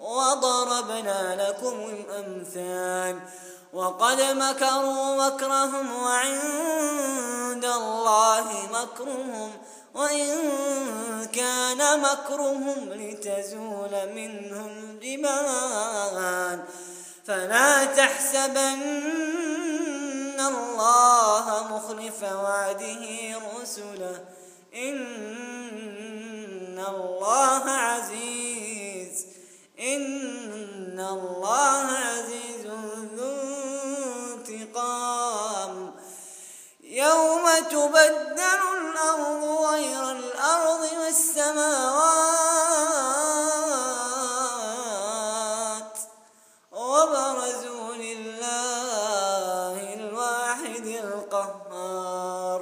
وضربنا لكم الأمثال وقد مكروا مكرهم وعند الله مكرهم وإن كان مكرهم لتزول منه الجبال فلا تحسبن الله مخلف وعده رسله إن الله يوم تبدل الأرض غير الأرض والسماوات. وبرزوا لله الواحد القهار.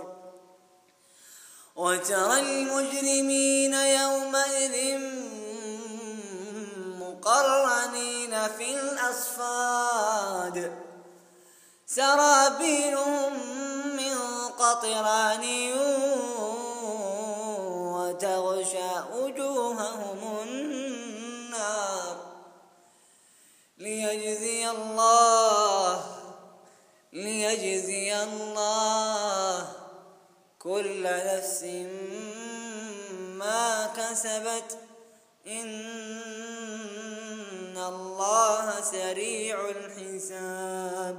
وترى المجرمين يومئذ مقرنين في الأصفاد. سرابيلهم من قطران وتغشى وجوههم النار ليجزي الله ليجزي الله كل نفس ما كسبت. إن الله سريع الحساب.